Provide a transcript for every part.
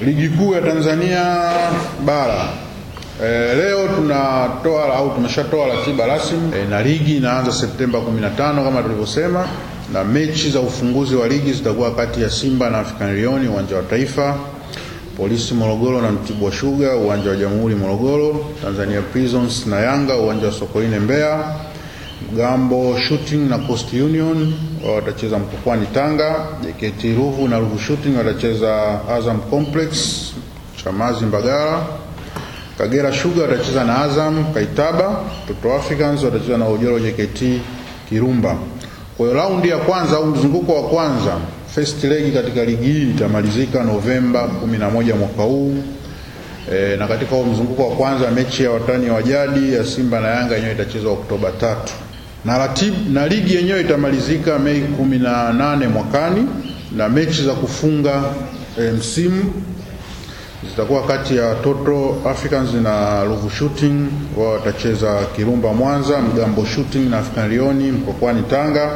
Ligi kuu ya Tanzania bara. E, leo tunatoa au tumeshatoa ratiba rasmi. E, na ligi inaanza Septemba 15 kama tulivyosema, na mechi za ufunguzi wa ligi zitakuwa kati ya Simba na African Lion uwanja wa Taifa, Polisi Morogoro na Mtibwa Sugar uwanja wa Jamhuri Morogoro, Tanzania Prisons na Yanga uwanja wa Sokoine Mbeya, Mgambo Shooting na Coast Union watacheza Mkokwani Tanga, JKT Ruvu na Ruvu Shooting watacheza Azam Complex Chamazi Mbagala, Kagera Sugar watacheza na Azam Kaitaba, Toto Africans watacheza na Ojoro JKT Kirumba. Kwa hiyo raundi ya kwanza au mzunguko wa kwanza first leg katika ligi hii itamalizika Novemba 11 mwaka huu. E, na katika mzunguko wa kwanza mechi ya watani wa jadi ya Simba na Yanga yenyewe itachezwa Oktoba tatu na, ratib, na ligi yenyewe itamalizika Mei 18 mwakani na mechi za kufunga e, msimu zitakuwa kati ya Toto Africans na Ruvu Shooting, wao watacheza Kirumba Mwanza, Mgambo Shooting na African Lioni Mkokwani Tanga,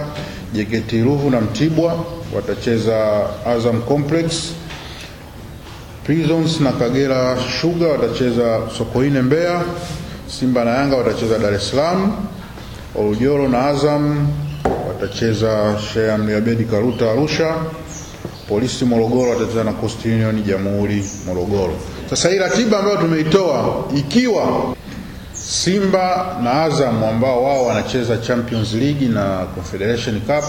JKT Ruvu na Mtibwa. Watacheza Azam Complex, Prisons na Kagera Sugar watacheza Sokoine Mbeya, Simba na Yanga watacheza Dar es Salaam, Oljoro na Azam watacheza Sheikh Amri Abeid Karuta Arusha, Polisi Morogoro watacheza na Coast Union Jamhuri Morogoro. Sasa hii ratiba ambayo tumeitoa ikiwa Simba na Azam ambao wao wanacheza Champions League na Confederation Cup